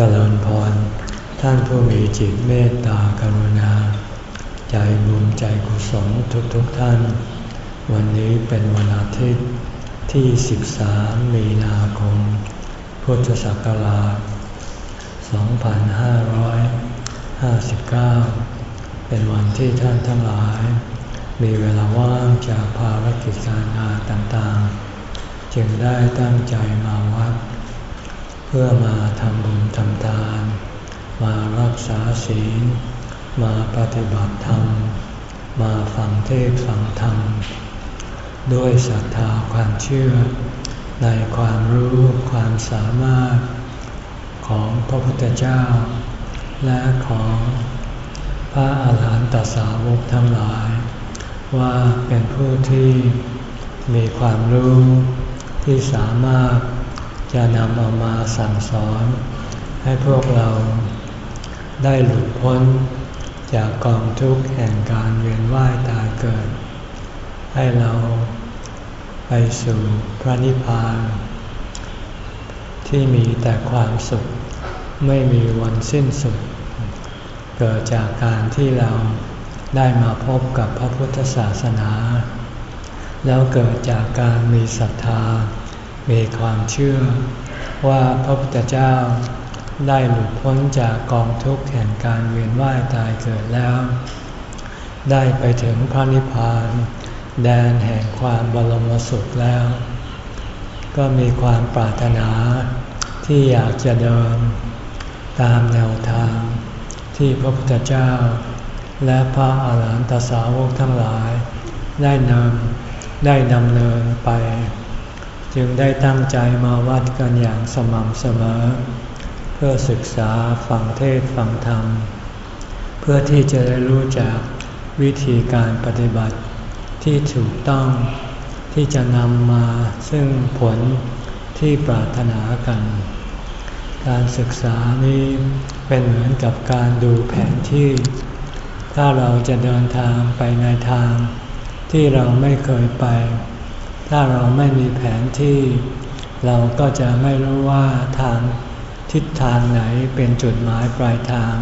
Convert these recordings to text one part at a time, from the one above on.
เจริญพร ท่านผู้มีจิตเมตตากรุณา ใจบุญใจกุศลทุกๆทท่าน วันนี้เป็นวันอาทิตย์ที่ 13 มีนาคม พุทธศักราช 2559 เป็นวันที่ท่านทั้งหลาย มีเวลาว่างจากภารกิจการงานต่างๆ จึงได้ตั้งใจมาวัด เพื่อมาทำบุญทำทาน มารักษาศีล มาปฏิบัติธรรม มาฟังเทศฟังธรรม ด้วยศรัทธาความเชื่อ ในความรู้ความสามารถ ของพระพุทธเจ้า และของพระอาหารหันตสาวกทั้งหลาย ว่าเป็นผู้ที่มีความรู้ที่สามารถ จะนำเอามาสั่งสอน ให้พวกเราได้หลุดพ้นจากกองทุกข์แห่งการเวียนว่ายตายเกิด ให้เราไปสู่พระนิพพาน ที่มีแต่ความสุขไม่มีวันสิ้นสุด เกิดจากการที่เราได้มาพบกับพระพุทธศาสนา แล้วเกิดจากการมีศรัทธา มีความเชื่อว่าพระพุทธเจ้าได้หลุดพ้นจากกองทุกข์แห่งการเวียนว่ายตายเกิดแล้ว ได้ไปถึงพระนิพพาน แดนแห่งความบรมสุขแล้ว ก็มีความปรารถนาที่อยากจะเดิน ตามแนวทางที่พระพุทธเจ้า และพระอาหารหันตสาวกทั้งหลาย ได้นำได้ดำเนินไป จึงได้ตั้งใจมาวัดกันอย่างสม่ำเสมอ เพื่อศึกษาฟังเทศฟังธรรม เพื่อที่จะได้รู้จักวิธีการปฏิบัติที่ถูกต้องที่จะนำมาซึ่งผลที่ปรารถนากัน การศึกษานี้เป็นเหมือนกับการดูแผนที่ ถ้าเราจะเดินทางไปในทางที่เราไม่เคยไป ถ้าเราไม่มีแผนที่ เราก็จะไม่รู้ว่าทางทิศทางไหนเป็นจุดหมายปลายทาง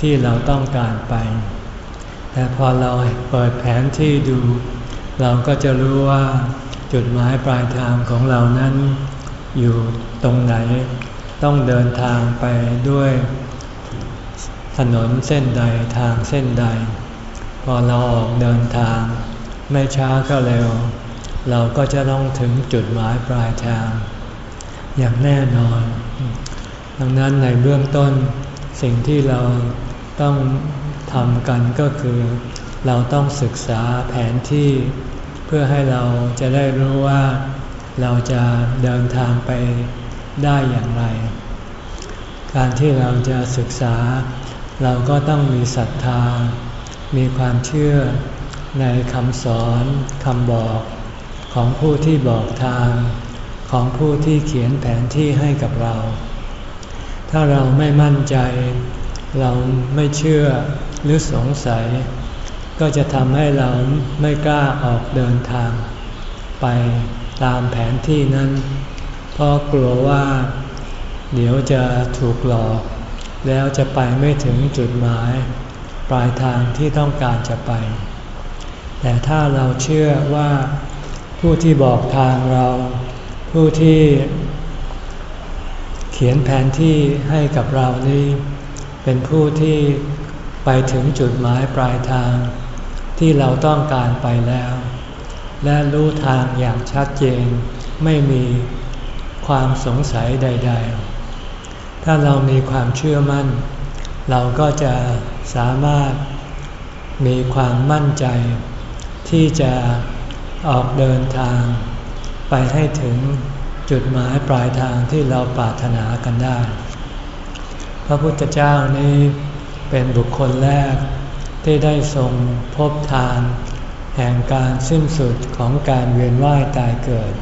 ที่เราต้องการไป แต่พอเราเปิดแผนที่ดู เราก็จะรู้ว่าจุดหมายปลายทางของเรานั้น อยู่ตรงไหน ต้องเดินทางไปด้วย ถนนเส้นใดทางเส้นใด พอเราออกเดินทาง ไม่ช้าก็เร็ว เราก็จะต้องถึงจุดหมายปลายทาง อย่างแน่นอน ดังนั้นในเบื้องต้นสิ่งที่เราต้องทำกันก็คือ เราต้องศึกษาแผนที่ เพื่อให้เราจะได้รู้ว่าเราจะเดินทางไปได้อย่างไร การที่เราจะศึกษา เราก็ต้องมีศรัทธา มีความเชื่อในคำสอนคำบอก ของผู้ที่บอกทาง ของผู้ที่เขียนแผนที่ให้กับเรา ถ้าเราไม่มั่นใจ เราไม่เชื่อหรือสงสัย ก็จะทำให้เราไม่กล้าออกเดินทาง ไปตามแผนที่นั้น เพราะกลัวว่า เดี๋ยวจะถูกหลอก แล้วจะไปไม่ถึงจุดหมาย ปลายทางที่ต้องการจะไป แต่ถ้าเราเชื่อว่า ผู้ที่บอกทางเรา ผู้ที่เขียนแผนที่ให้กับเรานี้ เป็นผู้ที่ไปถึงจุดหมายปลายทาง ที่เราต้องการไปแล้ว และรู้ทางอย่างชัดเจน ไม่มีความสงสัยใด ๆ ถ้าเรามีความเชื่อมั่น เราก็จะสามารถมีความมั่นใจที่จะ ออกเดินทาง ไปให้ถึงจุดหมายปลายทางที่เราปรารถนากันได้ พระพุทธเจ้านี้เป็นบุคคลแรกที่ได้ทรงพบทางแห่งการสิ้นสุดของการเวียนว่ายตายเกิด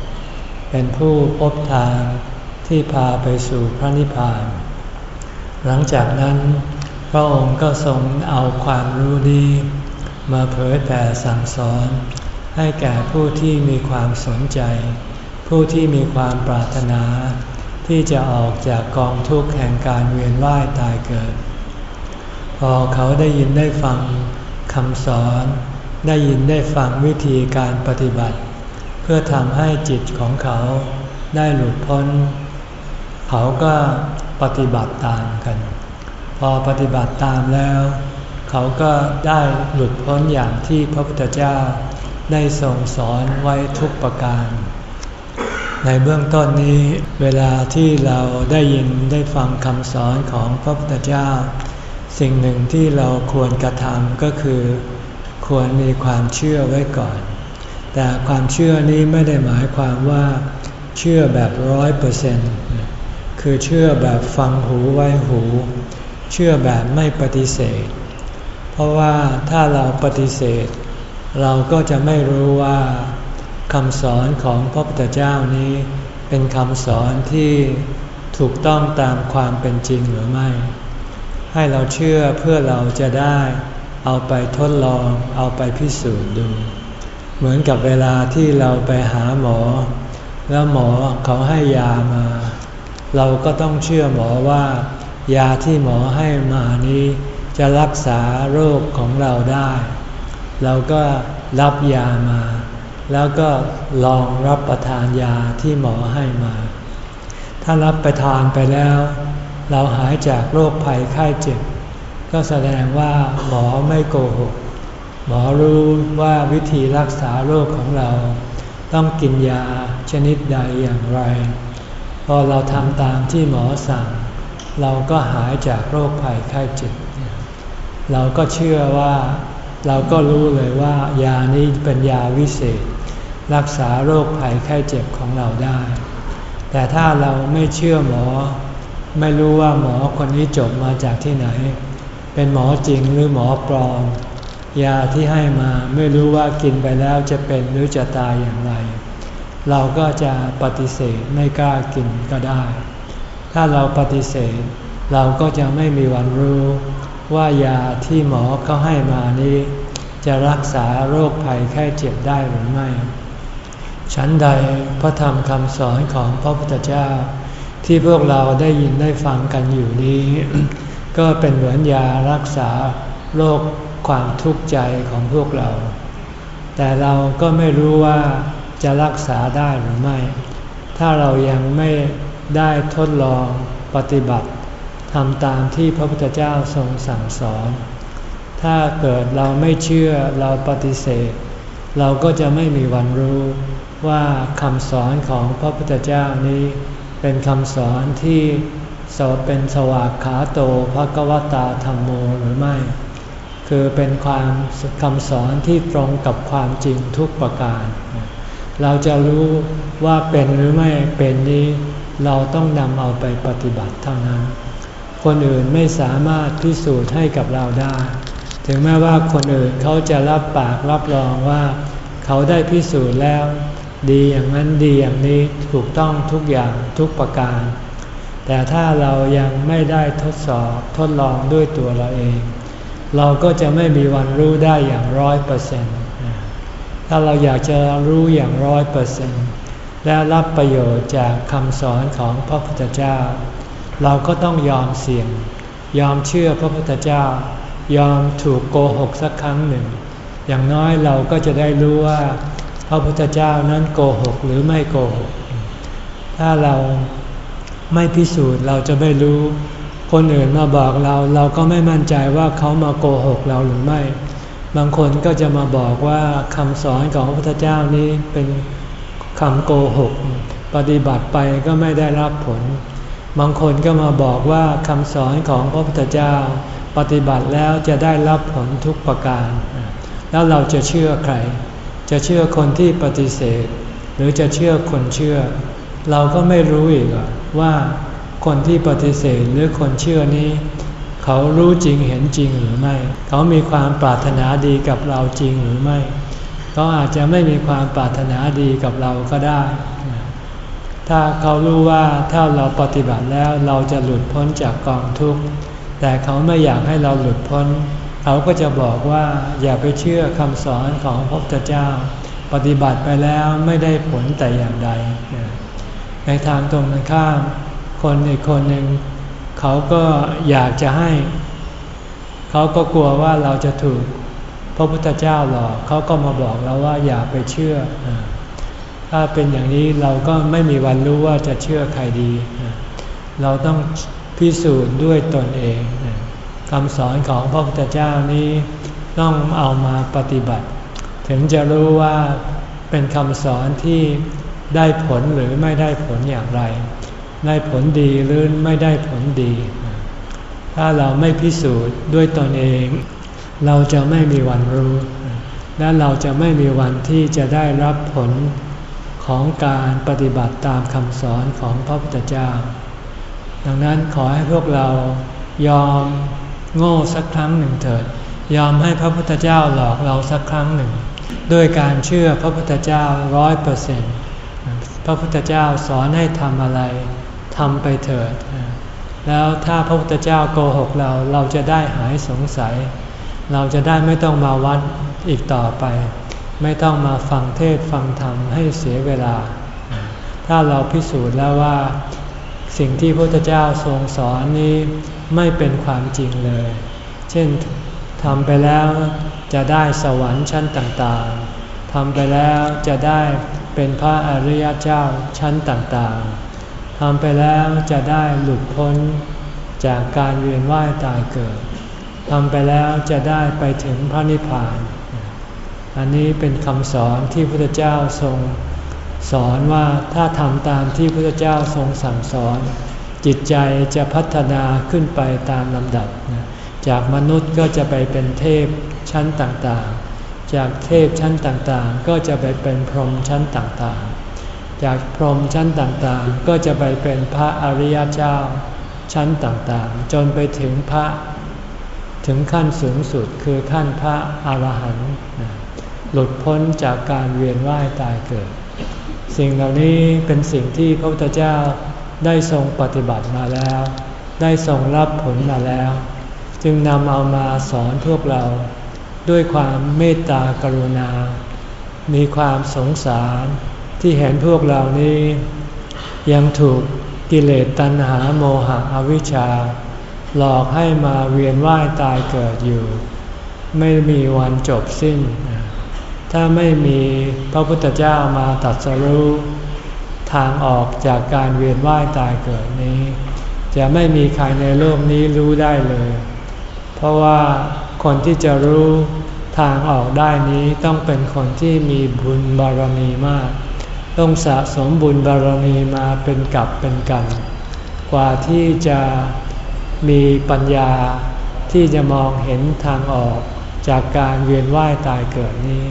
เป็นผู้พบทางที่พาไปสู่พระนิพพาน หลังจากนั้น พระองค์ก็ทรงเอาความรู้นี้มาเผยแผ่สั่งสอน ให้แก่ผู้ที่มีความสนใจ ผู้ที่มีความปรารถนา ที่จะออกจากกองทุกข์แห่งการเวียนว่ายตายเกิด พอเขาได้ยินได้ฟังคำสอน ได้ยินได้ฟังวิธีการปฏิบัติ เพื่อทำให้จิตของเขาได้หลุดพ้น เขาก็ปฏิบัติตามกัน พอปฏิบัติตามแล้ว เขาก็ได้หลุดพ้นอย่างที่พระพุทธเจ้า ได้ทรงสอนไว้ทุกประการ ในเบื้องต้นนี้เวลาที่เราได้ยินได้ฟังคำสอนของพระพุทธเจ้า สิ่งหนึ่งที่เราควรกระทำก็คือ ควรมีความเชื่อไว้ก่อน แต่ความเชื่อนี้ไม่ได้หมายความว่าเชื่อแบบร้อยเปอร์เซนต์คือเชื่อแบบฟังหูไว้หู เชื่อแบบไม่ปฏิเสธ เพราะว่าถ้าเราปฏิเสธ เราก็จะไม่รู้ว่าคำสอนของพระพุทธเจ้านี้ เป็นคำสอนที่ถูกต้องตามความเป็นจริงหรือไม่ ให้เราเชื่อเพื่อเราจะได้เอาไปทดลองเอาไปพิสูจน์ดู เหมือนกับเวลาที่เราไปหาหมอ แล้วหมอเขาให้ยามา เราก็ต้องเชื่อหมอว่า ยาที่หมอให้มานี้ จะรักษาโรคของเราได้ เราก็รับยามา แล้วก็ลองรับประทานยาที่หมอให้มา ถ้ารับประทานไปแล้ว เราหายจากโรคภัยไข้เจ็บ ก็แสดงว่าหมอไม่โกหก หมอรู้ว่าวิธีรักษาโรคของเรา ต้องกินยาชนิดใดอย่างไร พอเราทำตามที่หมอสั่ง เราก็หายจากโรคภัยไข้เจ็บ เราก็เชื่อว่า เราก็รู้เลยว่ายานี้เป็นยาวิเศษ รักษาโรคภัยไข้เจ็บของเราได้ แต่ถ้าเราไม่เชื่อหมอ ไม่รู้ว่าหมอคนนี้จบมาจากที่ไหน เป็นหมอจริงหรือหมอปลอม ยาที่ให้มาไม่รู้ว่ากินไปแล้วจะเป็นหรือจะตายอย่างไร เราก็จะปฏิเสธไม่กล้ากินก็ได้ ถ้าเราปฏิเสธเราก็จะไม่มีวันรู้ ว่ายาที่หมอเขาให้มานี้ จะรักษาโรคภัยแค่เจ็บได้หรือไม่ ฉันใดพระธรรมคำสอนของพระพุทธเจ้า ที่พวกเราได้ยินได้ฟังกันอยู่นี้ ก็เป็นเหมือนยารักษาโรคความทุกข์ใจของพวกเรา แต่เราก็ไม่รู้ว่าจะรักษาได้หรือไม่ ถ้าเรายังไม่ได้ทดลองปฏิบัติ ทำตามที่พระพุทธเจ้าทรงสั่งสอน ถ้าเกิดเราไม่เชื่อเราปฏิเสธ เราก็จะไม่มีวันรู้ว่าคำสอนของพระพุทธเจ้านี้ เป็นคำสอนที่สอบเป็นสวากขาโตภะกวตาธรรมโมหรือไม่ คือเป็นความคำสอนที่ตรงกับความจริงทุกประการ เราจะรู้ว่าเป็นหรือไม่เป็นนี้ เราต้องนำเอาไปปฏิบัติเท่านั้น คนอื่นไม่สามารถพิสูจน์ให้กับเราได้ ถึงแม้ว่าคนอื่นเขาจะรับปากรับรองว่า เขาได้พิสูจน์แล้ว ดีอย่างนั้นดีอย่างนี้ถูกต้องทุกอย่างทุกประการ แต่ถ้าเรายังไม่ได้ทดสอบทดลองด้วยตัวเราเอง เราก็จะไม่มีวันรู้ได้อย่างร้อยเปอร์เซ็นต์ถ้าเราอยากจะรู้อย่างร้อยเปอร์เซ็นต์และรับประโยชน์จากคำสอนของพระพุทธเจ้า เราก็ต้องยอมเสี่ยง ยอมเชื่อพระพุทธเจ้า ยอมถูกโกหกสักครั้งหนึ่ง อย่างน้อยเราก็จะได้รู้ว่า พระพุทธเจ้านั้นโกหกหรือไม่โกหก ถ้าเราไม่พิสูจน์เราจะไม่รู้ คนอื่นมาบอกเราเราก็ไม่มั่นใจว่าเขามาโกหกเราหรือไม่ บางคนก็จะมาบอกว่าคำสอนของพระพุทธเจ้านี้เป็นคำโกหก ปฏิบัติไปก็ไม่ได้รับผล บางคนก็มาบอกว่าคำสอนของพระพุทธเจ้า ปฏิบัติแล้วจะได้รับผลทุกประการ แล้วเราจะเชื่อใคร จะเชื่อคนที่ปฏิเสธ หรือจะเชื่อคนเชื่อ เราก็ไม่รู้อีกว่าคนที่ปฏิเสธหรือคนเชื่อนี้ เขารู้จริงเห็นจริงหรือไม่ เขามีความปรารถนาดีกับเราจริงหรือไม่ เขาอาจจะไม่มีความปรารถนาดีกับเราก็ได้ ถ้าเขารู้ว่าถ้าเราปฏิบัติแล้วเราจะหลุดพ้นจากกองทุกข์ แต่เขาไม่อยากให้เราหลุดพ้น เขาก็จะบอกว่าอย่าไปเชื่อคำสอนของพระพุทธเจ้า ปฏิบัติไปแล้วไม่ได้ผลแต่อย่างใด ในทางตรงกันข้าม คนอีกคนหนึ่งเขาก็อยากจะให้ เขาก็กลัวว่าเราจะถูกพระพุทธเจ้าหลอกเขาก็มาบอกเราว่าอย่าไปเชื่อ ถ้าเป็นอย่างนี้เราก็ไม่มีวันรู้ว่าจะเชื่อใครดี เราต้องพิสูจน์ด้วยตนเองคำสอนของพระพุทธเจ้านี้ต้องเอามาปฏิบัติ ถึงจะรู้ว่าเป็นคำสอนที่ได้ผลหรือไม่ได้ผลอย่างไร ได้ผลดีหรือไม่ได้ผลดี ถ้าเราไม่พิสูจน์ด้วยตนเอง เราจะไม่มีวันรู้ และเราจะไม่มีวันที่จะได้รับผล ของการปฏิบัติตามคำสอนของพระพุทธเจ้า ดังนั้นขอให้พวกเรายอมโง่สักครั้งหนึ่งเถิด ยอมให้พระพุทธเจ้าหลอกเราสักครั้งหนึ่ง ด้วยการเชื่อพระพุทธเจ้าร้อยเปอร์เซ็นต์พระพุทธเจ้าสอนให้ทำอะไรทำไปเถิด แล้วถ้าพระพุทธเจ้าโกหกเราเราจะได้หายสงสัย เราจะได้ไม่ต้องมาวัดอีกต่อไป ไม่ต้องมาฟังเทศฟังธรรมให้เสียเวลา ถ้าเราพิสูจน์แล้วว่า สิ่งที่พระพุทธเจ้าทรงสอนนี้ไม่เป็นความจริงเลย เช่นทำไปแล้วจะได้สวรรค์ชั้นต่างๆทำไปแล้วจะได้เป็นพระอริยเจ้าชั้นต่างๆทำไปแล้วจะได้หลุดพ้นจากการเวียนว่ายตายเกิดทำไปแล้วจะได้ไปถึงพระนิพพาน อันนี้เป็นคำสอนที่พระพุทธเจ้าทรงสอนว่าถ้าทำตามที่พระพุทธเจ้าทรงสั่งสอน จิตใจจะพัฒนาขึ้นไปตามลำดับ จากมนุษย์ก็จะไปเป็นเทพชั้นต่างๆ จากเทพชั้นต่างๆ ก็จะไปเป็นพรหมชั้นต่างๆ จากพรหมชั้นต่างๆ ก็จะไปเป็นพระอริยเจ้าชั้นต่างๆ จนไปถึงพระถึงขั้นสูงสุดคือขั้นพระอรหันต์ หลุดพ้นจากการเวียนว่ายตายเกิด สิ่งเหล่านี้เป็นสิ่งที่พระพุทธเจ้าได้ทรงปฏิบัติมาแล้ว ได้ทรงรับผลมาแล้ว จึงนำเอามาสอนพวกเราด้วยความเมตตากรุณา มีความสงสารที่เห็นพวกเรานี้ ยังถูกกิเลสตัณหาโมหะอวิชชา หลอกให้มาเวียนว่ายตายเกิดอยู่ ไม่มีวันจบสิ้น ถ้าไม่มีพระพุทธเจ้ามาตัดสรู้ทางออกจากการเวียนว่ายตายเกิดนี้ จะไม่มีใครในโลกนี้รู้ได้เลย เพราะว่าคนที่จะรู้ทางออกได้นี้ต้องเป็นคนที่มีบุญบารมีมาก ต้องสะสมบุญบารมีมาเป็นกับเป็นกัน กว่าที่จะมีปัญญาที่จะมองเห็นทางออกจากการเวียนว่ายตายเกิดนี้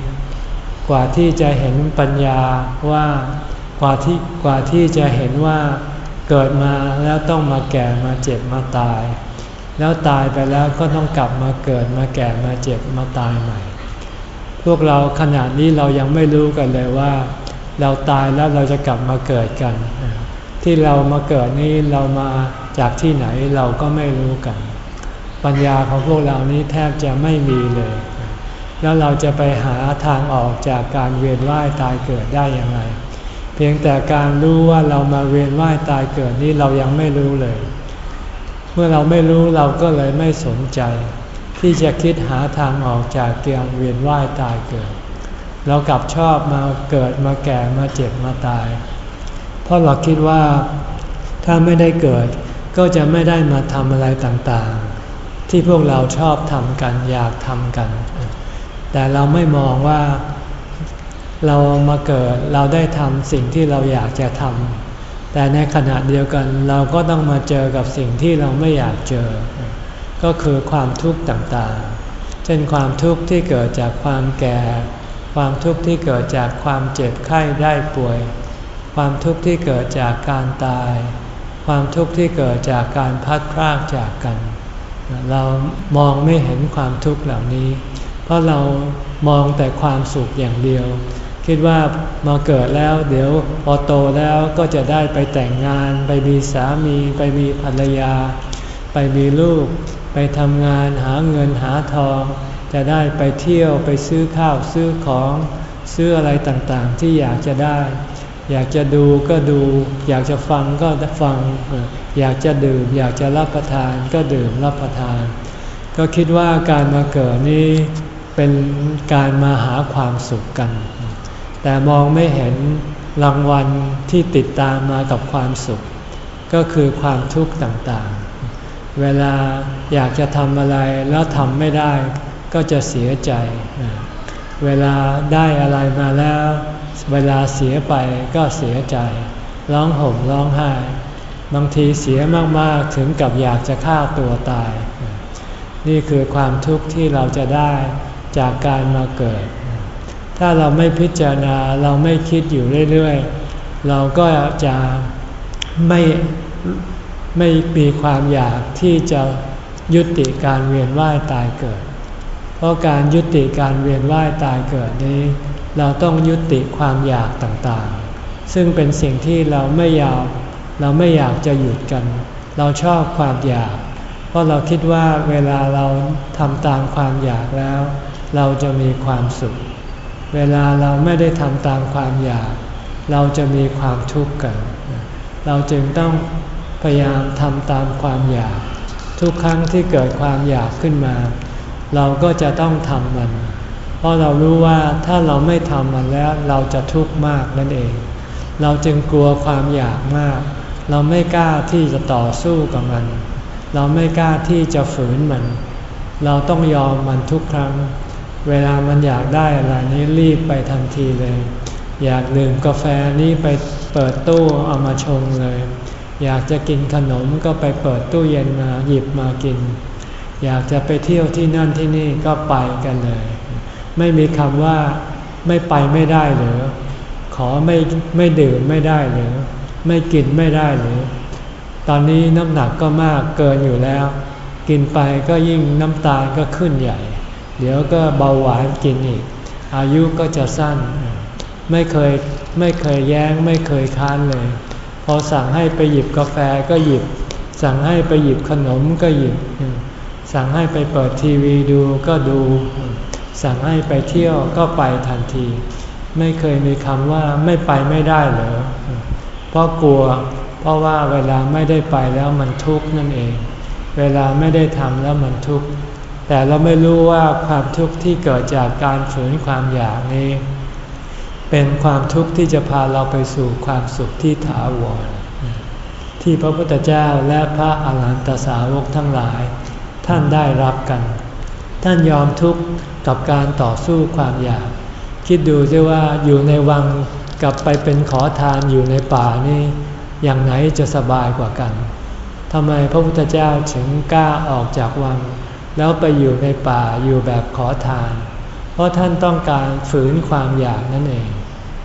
กว่าที่จะเห็นปัญญาว่ากว่าที่กว่าที่จะเห็นว่าเกิดมาแล้วต้องมาแก่มาเจ็บมาตาย แล้วตายไปแล้วก็ต้องกลับมาเกิดมาแก่มาเจ็บมาตายใหม่ พวกเราขนาดนี้เรายังไม่รู้กันเลยว่า เราตายแล้วเราจะกลับมาเกิดกัน ที่เรามาเกิดนี้เรามาจากที่ไหนเราก็ไม่รู้กัน ปัญญาของพวกเรานี้แทบจะไม่มีเลย แล้วเราจะไปหาทางออกจากการเวียนว่ายตายเกิดได้อย่างไร เพียงแต่การรู้ว่าเรามาเวียนว่ายตายเกิดนี้เรายังไม่รู้เลย เมื่อเราไม่รู้เราก็เลยไม่สนใจ ที่จะคิดหาทางออกจากเกียงเวียนว่ายตายเกิด เรากลับชอบมาเกิดมาแก่มาเจ็บมาตาย เพราะเราคิดว่าถ้าไม่ได้เกิดก็จะไม่ได้มาทำอะไรต่างๆ ที่พวกเราชอบทำกันอยากทำกัน แต่เราไม่มองว่าเรามาเกิดเราได้ทำสิ่งที่เราอยากจะทำแต่ในขณะเดียวกันเราก็ต้องมาเจอกับสิ่งที่เราไม่อยากเจอ ก็คือความทุกข์ต่างๆ เช่นความทุกข์ที่เกิดจากความแก่ ความทุกข์ที่เกิดจากความเจ็บไข้ได้ป่วย ความทุกข์ที่เกิดจากการตาย ความทุกข์ที่เกิดจากการพัดพรากจากกัน เรามองไม่เห็นความทุกข์เหล่านี้ ราะเรามองแต่ความสุขอย่างเดียว คิดว่ามาเกิดแล้ว เดี๋ยวพอโตแล้วก็จะได้ไปแต่งงาน ไปมีสามี ไปมีภรรยา ไปมีลูก ไปทำงานหาเงินหาทอง จะได้ไปเที่ยวไปซื้อข้าวซื้อของซื้ออะไรต่างๆ ที่อยากจะได้ อยากจะดูก็ดู อยากจะฟังก็ฟัง อยากจะดื่ม อยากจะรับประทานก็ดื่มรับประทาน ก็คิดว่าการมาเกิดนี้ เป็นการมาหาความสุขกัน แต่มองไม่เห็นรางวัลที่ติดตามมากับความสุข ก็คือความทุกข์ต่างๆ เวลาอยากจะทำอะไรแล้วทำไม่ได้ก็จะเสียใจ เวลาได้อะไรมาแล้ว เวลาเสียไปก็เสียใจ ร้องห่มร้องไห้ บางทีเสียมากๆถึงกับอยากจะฆ่าตัวตาย นี่คือความทุกข์ที่เราจะได้ จากการมาเกิด ถ้าเราไม่พิจารณาเราไม่คิดอยู่เรื่อยๆ เราก็จะไม่ไม่มีความอยากที่จะยุติการเวียนว่ายตายเกิด เพราะการยุติการเวียนว่ายตายเกิดนี้ เราต้องยุติความอยากต่างๆ ซึ่งเป็นสิ่งที่เราไม่อยากเราไม่อยากจะหยุดกัน เราชอบความอยาก เพราะเราคิดว่าเวลาเราทำตามความอยากแล้ว เราจะมีความสุข เวลาเราไม่ได้ทำตามความอยาก เราจะมีความทุกข์กัน เราจึงต้องพยายามทำตามความอยาก ทุกครั้งที่เกิดความอยากขึ้นมา เราก็จะต้องทำมัน เพราะเรารู้ว่าถ้าเราไม่ทำมันแล้วเราจะทุกข์มากนั่นเอง เราจึงกลัวความอยากมาก เราไม่กล้าที่จะต่อสู้กับมัน เราไม่กล้าที่จะฝืนมัน เราต้องยอมมันทุกครั้ง เวลามันอยากได้อะไรนี้รีบไปทันทีเลย อยากดื่มกาแฟนี้ไปเปิดตู้เอามาชงเลย อยากจะกินขนมก็ไปเปิดตู้เย็นมาหยิบมากิน อยากจะไปเที่ยวที่นั่นที่นี่ก็ไปกันเลย ไม่มีคำว่าไม่ไปไม่ได้หรือขอไม่ไม่ดื่มไม่ได้หรือไม่กินไม่ได้หรือตอนนี้น้ำหนักก็มากเกินอยู่แล้ว กินไปก็ยิ่งน้ำตาลก็ขึ้นใหญ่ เดี๋ยวก็เบาหวานกินอีก อายุก็จะสั้น ไม่เคยไม่เคยแย้งไม่เคยค้านเลย พอสั่งให้ไปหยิบกาแฟก็หยิบ สั่งให้ไปหยิบขนมก็หยิบ สั่งให้ไปเปิดทีวีดูก็ดู สั่งให้ไปเที่ยวก็ไปทันที ไม่เคยมีคำว่าไม่ไปไม่ได้เหรอเพราะกลัว เพราะว่าเวลาไม่ได้ไปแล้วมันทุกข์นั่นเอง เวลาไม่ได้ทำแล้วมันทุกข์ แต่เราไม่รู้ว่าความทุกข์ที่เกิดจากการฝืนความอยากนี้ เป็นความทุกข์ที่จะพาเราไปสู่ความสุขที่ถาวรที่พระพุทธเจ้าและพระอาหารหันตสาวกทั้งหลาย ท่านได้รับกัน ท่านยอมทุกข์กับการต่อสู้ความอยาก คิดดูซิว่าอยู่ในวังกลับไปเป็นขอทานอยู่ในป่านี่อย่างไหนจะสบายกว่ากันทำไมพระพุทธเจ้าถึงกล้าออกจากวัง แล้วไปอยู่ในป่าอยู่แบบขอทาน เพราะท่านต้องการฝืนความอยากนั่นเอง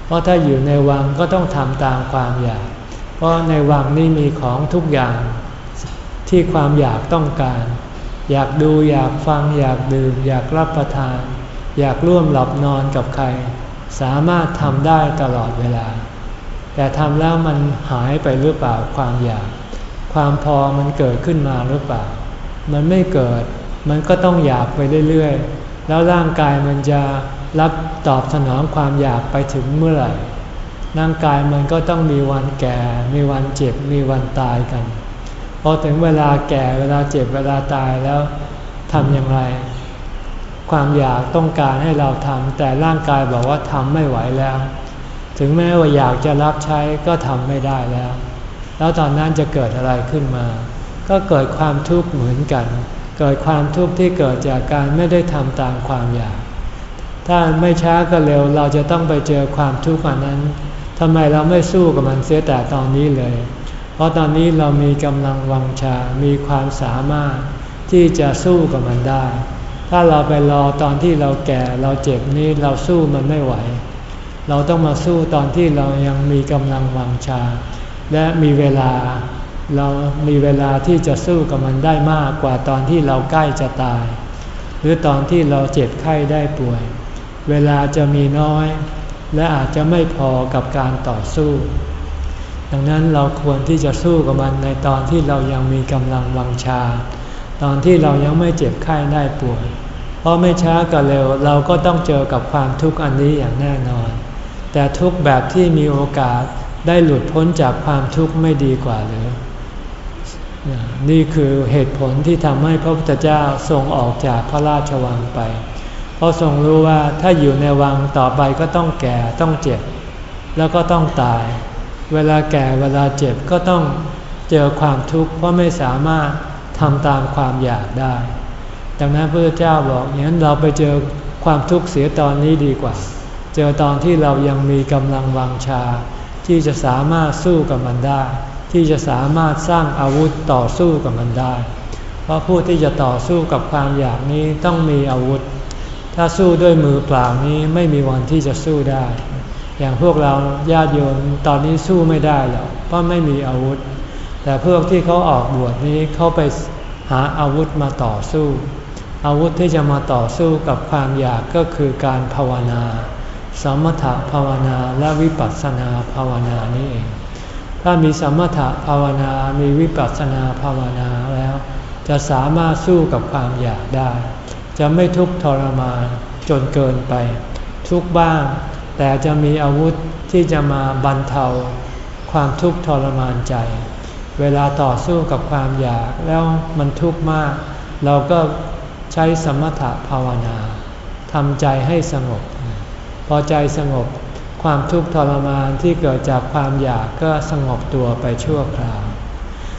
เพราะถ้าอยู่ในวังก็ต้องทำตามความอยาก เพราะในวังนี่มีของทุกอย่างที่ความอยากต้องการ อยากดูอยากฟังอยากดื่ม อยากรับประทาน อยากร่วมหลับนอนกับใคร สามารถทำได้ตลอดเวลา แต่ทำแล้วมันหายไปหรือเปล่าความอยาก ความพอมันเกิดขึ้นมาหรือเปล่า มันไม่เกิด มันก็ต้องอยากไปเรื่อยๆ แล้วร่างกายมันจะรับตอบสนองความอยากไปถึงเมื่อไหร่ ร่างกายมันก็ต้องมีวันแก่ มีวันเจ็บ มีวันตายกัน พอถึงเวลาแก่เวลาเจ็บเวลาตายแล้วทำอย่างไร ความอยากต้องการให้เราทำแต่ร่างกายบอกว่าทำไม่ไหวแล้ว ถึงแม้ว่าอยากจะรับใช้ก็ทำไม่ได้แล้ว แล้วตอนนั้นจะเกิดอะไรขึ้นมา ก็เกิดความทุกข์เหมือนกัน เกิดความทุกข์ที่เกิดจากการไม่ได้ทำตามความอยาก ถ้าไม่ช้าก็เร็วเราจะต้องไปเจอความทุกข์อันนั้นทำไมเราไม่สู้กับมันเสียแต่ตอนนี้เลย เพราะตอนนี้เรามีกำลังวังชา มีความสามารถที่จะสู้กับมันได้ ถ้าเราไปรอตอนที่เราแก่เราเจ็บนี้เราสู้มันไม่ไหว เราต้องมาสู้ตอนที่เรายังมีกำลังวังชา และมีเวลา เรามีเวลาที่จะสู้กับมันได้มากกว่าตอนที่เราใกล้จะตาย หรือตอนที่เราเจ็บไข้ได้ป่วย เวลาจะมีน้อย และอาจจะไม่พอกับการต่อสู้ ดังนั้นเราควรที่จะสู้กับมันในตอนที่เรายังมีกำลังวังชา ตอนที่เรายังไม่เจ็บไข้ได้ป่วย เพราะไม่ช้าก็เร็วเราก็ต้องเจอกับความทุกข์อันนี้อย่างแน่นอน แต่ทุกแบบที่มีโอกาสได้หลุดพ้นจากความทุกข์ไม่ดีกว่าหรือ นี่คือเหตุผลที่ทำให้พระพุทธเจ้าทรงออกจากพระราชวังไป เพราะทรงรู้ว่าถ้าอยู่ในวังต่อไปก็ต้องแก่ต้องเจ็บ แล้วก็ต้องตาย เวลาแก่เวลาเจ็บก็ต้องเจอความทุกข์เพราะไม่สามารถทำตามความอยากได้ ดังนั้นพระเจ้าบอกอย่างนั้นเราไปเจอความทุกข์เสียตอนนี้ดีกว่า เจอตอนที่เรายังมีกำลังวังชา ที่จะสามารถสู้กับมันได้ ที่จะสามารถสร้างอาวุธต่อสู้กับมันได้ เพราะผู้ที่จะต่อสู้กับความอยากนี้ต้องมีอาวุธ ถ้าสู้ด้วยมือเปล่านี้ไม่มีวันที่จะสู้ได้ อย่างพวกเราญาติโยมตอนนี้สู้ไม่ได้หรอกเพราะไม่มีอาวุธ แต่พวกที่เขาออกบวชนี้เขาไปหาอาวุธมาต่อสู้ อาวุธที่จะมาต่อสู้กับความอยากก็คือการภาวนา สมถะภาวนาและวิปัสสนาภาวนานี่เอง ถ้ามีสมถะภาวนา มีวิปัสสนาภาวนาแล้ว จะสามารถสู้กับความอยากได้ จะไม่ทุกข์ทรมานจนเกินไป ทุกบ้าง แต่จะมีอาวุธที่จะมาบรรเทา ความทุกข์ทรมานใจ เวลาต่อสู้กับความอยากแล้วมันทุกข์มาก เราก็ใช้สมถะภาวนาทำใจให้สงบ พอใจสงบ ความทุกข์ทรมานที่เกิดจากความอยากก็สงบตัวไปชั่วคราว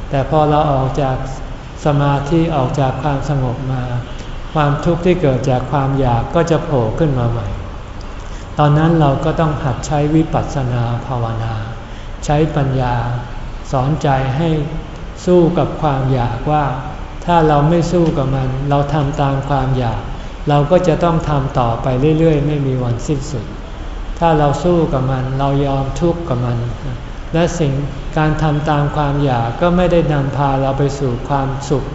แต่พอเราออกจากสมาธิออกจากความสงบมา ความทุกข์ที่เกิดจากความอยากก็จะโผล่ขึ้นมาใหม่ ตอนนั้นเราก็ต้องหัดใช้วิปัสสนาภาวนา ใช้ปัญญา สอนใจให้สู้กับความอยากว่า ถ้าเราไม่สู้กับมัน เราทำตามความอยาก เราก็จะต้องทำต่อไปเรื่อยๆ ไม่มีวันสิ้นสุด ถ้าเราสู้กับมันเรายอมทุกข์กับมัน และสิ่งการทำตามความอยากก็ไม่ได้นำพาเราไปสู่ความสุข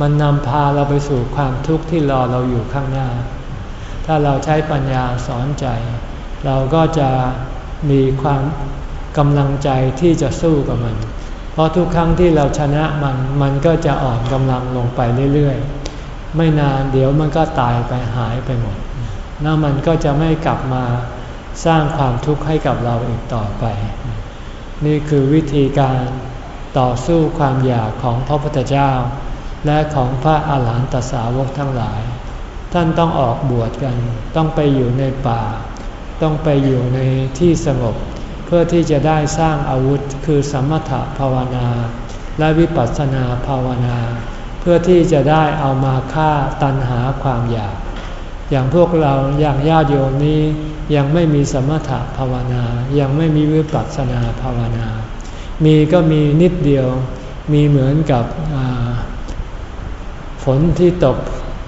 มันนำพาเราไปสู่ความทุกข์ที่รอเราอยู่ข้างหน้า ถ้าเราใช้ปัญญาสอนใจ เราก็จะมีความกำลังใจที่จะสู้กับมัน เพราะทุกครั้งที่เราชนะมัน มันก็จะอ่อนกำลังลงไปเรื่อยๆ ไม่นานเดี๋ยวมันก็ตายไปหายไปหมด แล้วมันก็จะไม่กลับมา สร้างความทุกข์ให้กับเราอีกต่อไป นี่คือวิธีการต่อสู้ความอยากของพระพุทธเจ้า และของพระอาหารหันตสาวกทั้งหลาย ท่านต้องออกบวชกัน ต้องไปอยู่ในป่า ต้องไปอยู่ในที่สงบ เพื่อที่จะได้สร้างอาวุธคือสมถภาวนา และวิปัสสนาภาวนา เพื่อที่จะได้เอามาฆ่าตันหาความอยาก อย่างพวกเราอย่างญาติโยมนี้ ยังไม่มีสมถะภาวนา ยังไม่มีวิปัสสนาภาวนา มีก็มีนิดเดียว มีเหมือนกับฝนที่ตก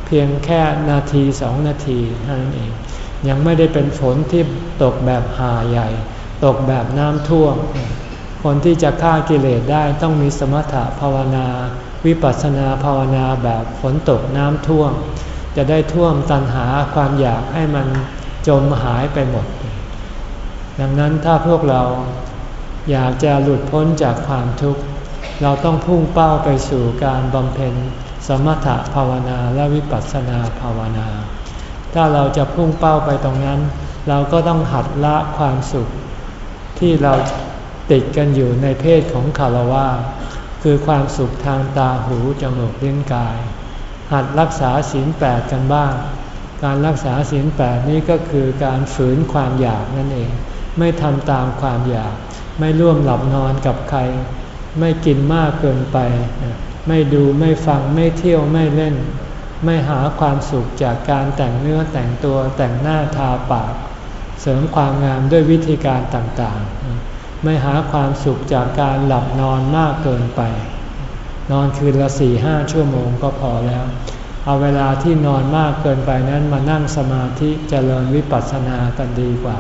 เพียงแค่นาทีสองนาทีเท่านั้นเอง ยังไม่ได้เป็นฝนที่ตกแบบหาใหญ่ ตกแบบน้ำท่วม คนที่จะฆ่ากิเลสได้ต้องมีสมถะภาวนา วิปัสสนาภาวนาแบบฝนตกน้ำท่วม จะได้ท่วมตันหาความอยากให้มัน จมหายไปหมด ดังนั้นถ้าพวกเราอยากจะหลุดพ้นจากความทุกข์ เราต้องพุ่งเป้าไปสู่การบำเพ็ญสมถะภาวนาและวิปัสสนาภาวนา ถ้าเราจะพุ่งเป้าไปตรงนั้น เราก็ต้องหัดละความสุข ที่เราติดกันอยู่ในเพศของคารวะคือความสุขทางตาหูจมูกลิ้นกาย หัดรักษาศีลแปดกันบ้าง การรักษาศีลแปดนี้ก็คือการฝืนความอยากนั่นเอง ไม่ทำตามความอยาก ไม่ร่วมหลับนอนกับใคร ไม่กินมากเกินไป ไม่ดูไม่ฟังไม่เที่ยวไม่เล่น ไม่หาความสุขจากการแต่งเนื้อแต่งตัวแต่งหน้าทาปาก เสริมความงามด้วยวิธีการต่างๆ ไม่หาความสุขจากการหลับนอนมากเกินไป นอนคืนละสี่ห้าชั่วโมงก็พอแล้ว เอาเวลาที่นอนมากเกินไปนั้นมานั่งสมาธิจเจริญวิปัสสนากันดีกว่า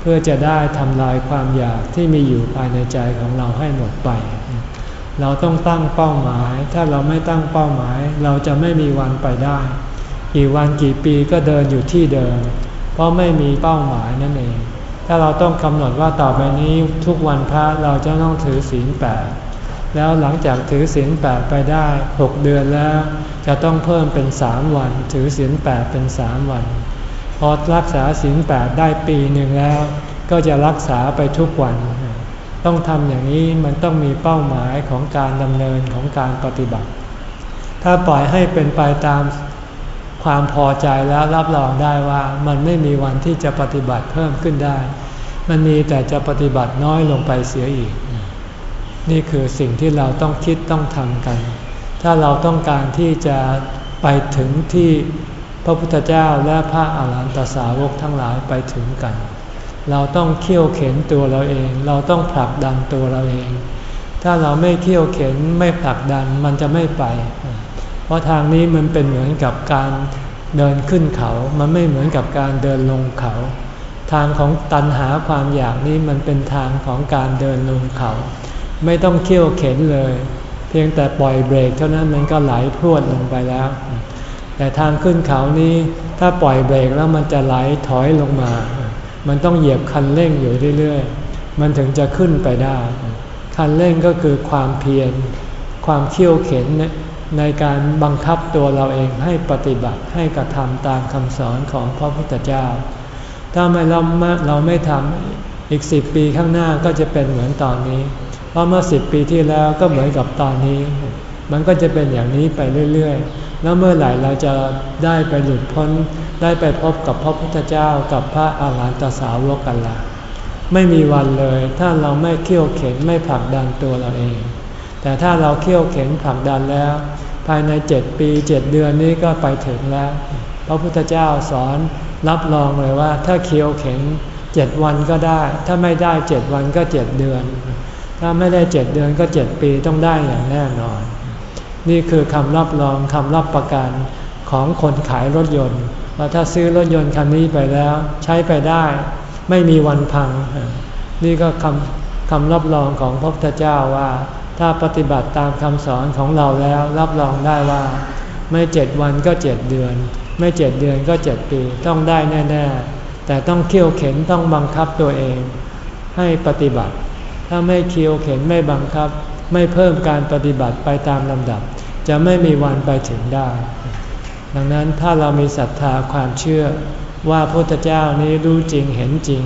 เพื่อจะได้ทำลายความอยากที่มีอยู่ภายในใจของเราให้หมดไป เราต้องตั้งเป้าหมาย ถ้าเราไม่ตั้งเป้าหมาย เราจะไม่มีวันไปได้ กี่วันกี่ปีก็เดินอยู่ที่เดิม เพราะไม่มีเป้าหมายนั่นเอง ถ้าเราต้องกำหนดว่าต่อไปนี้ทุกวันพระเราจะต้องถือศีลแปด แล้วหลังจากถือศีลแปดไปได้หกเดือนแล้ว จะต้องเพิ่มเป็นสามวัน ถือศีลแปดเป็นสามวัน พอรักษาศีลแปดได้ปีหนึ่งแล้วกก็จะรักษาไปทุกวัน ต้องทำอย่างนี้มันต้องมีเป้าหมายของการดำเนินของการปฏิบัติ ถ้าปล่อยให้เป็นไปตามความพอใจแล้วรับรองได้ว่ามันไม่มีวันที่จะปฏิบัติเพิ่มขึ้นได้ มันมีแต่จะปฏิบัติน้อยลงไปเสียอีก นี่คือสิ่งที่เราต้องคิดต้องทำกัน ถ้าเราต้องการที่จะไปถึงที่พระพุทธเจ้าและพระอาหารหันตสาวกทั้งหลายไปถึงกัน เราต้องเคี่ยวเข็นตัวเราเอง เราต้องผลักดันตัวเราเอง ถ้าเราไม่เคี่ยวเข็นไม่ผลักดันมันจะไม่ไป เพราะทางนี้มันเป็นเหมือนกับการเดินขึ้นเขา มันไม่เหมือนกับการเดินลงเขา ทางของตันหาความอยากนี้มันเป็นทางของการเดินลงเขา ไม่ต้องเคี่ยวเข็นเลย เพียงแต่ปล่อยเบรกเท่านั้นมันก็ไหลพรวดลงไปแล้ว แต่ทางขึ้นเขานี้ถ้าปล่อยเบรกแล้วมันจะไหลถอยลงมา มันต้องเหยียบคันเร่งอยู่เรื่อยๆ มันถึงจะขึ้นไปได้ คันเร่งก็คือความเพียร ความเคี่ยวเข็นในการบังคับตัวเราเองให้ปฏิบัติให้กระทำตามคำสอนของพระพุทธเจ้า ถ้าไม่เราเราไม่ทำอีกสิบปีข้างหน้าก็จะเป็นเหมือนตอนนี้ เพราะเมื่อสิบปีที่แล้วก็เหมือนกับตอนนี้ มันก็จะเป็นอย่างนี้ไปเรื่อยๆ แล้วเมื่อไหร่เราจะได้ไปหลุดพ้น ได้ไปพบกับพระพุทธเจ้ากับพระอาหารหันตสาวกกันละไม่มีวันเลยถ้าเราไม่เขี่ยวเข็นไม่ผลักดันตัวเราเอง แต่ถ้าเราเขี่ยวเข็นผลักดันแล้ว ภายในเจ็ดปีเจ็ดเดือนนี้ก็ไปถึงแล้ว พระพุทธเจ้าสอนรับรองเลยว่า ถ้าเคียวเข็งเจ็ดวันก็ได้ ถ้าไม่ได้เจ็ดวันก็เจ็ดเดือน ถ้าไม่ได้เจ็ดเดือนก็เจ็ดปีต้องได้อย่างแน่นอน นี่คือคำรับรองคำรับประกันของคนขายรถยนต์ว่าถ้าซื้อรถยนต์คันนี้ไปแล้ว ใช้ไปได้ ไม่มีวันพัง นี่ก็คำคำรับรองของพระพุทธเจ้าว่า ถ้าปฏิบัติตามคำสอนของเราแล้ว รับรองได้ว่า ไม่เจ็ดวันก็เจ็ดเดือน ไม่เจ็ดเดือนก็เจ็ดปีต้องได้แน่ ๆ แต่ต้องเคี่ยวเข็นต้องบังคับตัวเอง ให้ปฏิบัติ ถ้าไม่เคี่ยวเข็นไม่บังคับ ไม่เพิ่มการปฏิบัติไปตามลำดับ จะไม่มีวันไปถึงได้ ดังนั้นถ้าเรามีศรัทธาความเชื่อว่าพระพุทธเจ้านี้รู้จริงเห็นจริง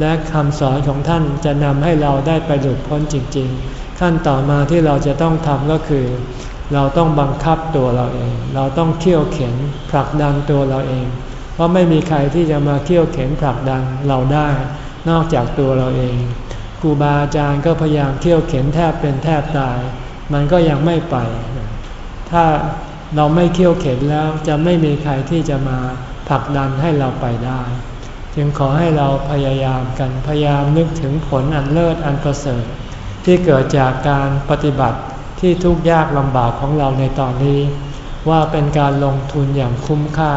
และคำสอนของท่านจะนำให้เราได้ไปหลุดพ้นจริง ๆ ขั้นต่อมาที่เราจะต้องทำก็คือ เราต้องบังคับตัวเราเอง เราต้องเขี่ยวเข็นผลักดันตัวเราเอง เพราะไม่มีใครที่จะมาเขี่ยวเข็นผลักดันเราได้ นอกจากตัวเราเอง รูบาอาจารย์ก็พยายามเขี่ยวเข็นแทบเป็นแทบตาย มันก็ยังไม่ไป ถ้าเราไม่เขี่ยวเข็นแล้วจะไม่มีใครที่จะมาผลักดันให้เราไปได้ จึงขอให้เราพยายามกันพยายามนึกถึงผลอันเลิศอันประเสริฐ ที่เกิดจากการปฏิบัติที่ทุกยากลำบากของเราในตอนนี้ ว่าเป็นการลงทุนอย่างคุ้มค่า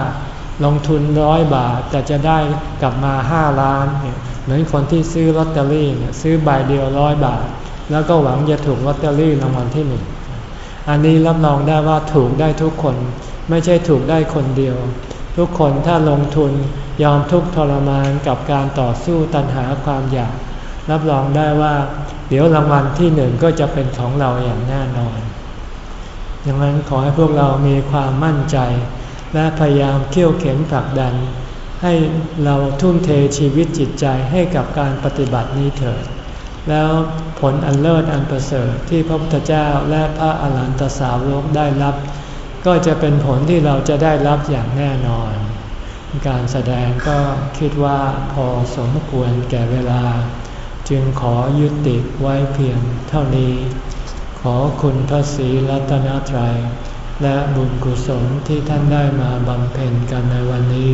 ลงทุนร้อยบาทแต่จะได้กลับมาห้าล้านเหมือนคนที่ซื้อลอตเตอรี่เนี่ยซื้อใบเดียวร้อยบาท แล้วก็หวังจะถูกลอตเตอรี่รางวัลที่หนึ่งอันนี้รับรองได้ว่าถูกได้ทุกคน ไม่ใช่ถูกได้คนเดียว ทุกคนถ้าลงทุนยอมทุกทรมานกับการต่อสู้ตัณหาความอยาก รับรองได้ว่า เดี๋ยวรางวัลที่หนึ่งก็จะเป็นของเราอย่างแน่นอนดังนั้นขอให้พวกเรามีความมั่นใจ และพยายามเขี่ยวเข็นผลักดัน ให้เราทุ่มเทชีวิตจิตใจให้กับการปฏิบัตินี้เถิด แล้วผลอันเลิศอันประเสริฐที่พระพุทธเจ้าและพระอรหันตสาวกได้รับ ก็จะเป็นผลที่เราจะได้รับอย่างแน่นอน การแสดงก็คิดว่าพอสมควรแก่เวลา จึงขอยุติไว้เพียงเท่านี้ ขอคุณพระศรีรัตนตรัยและบุญกุศลที่ท่านได้มาบำเพ็ญกันในวันนี้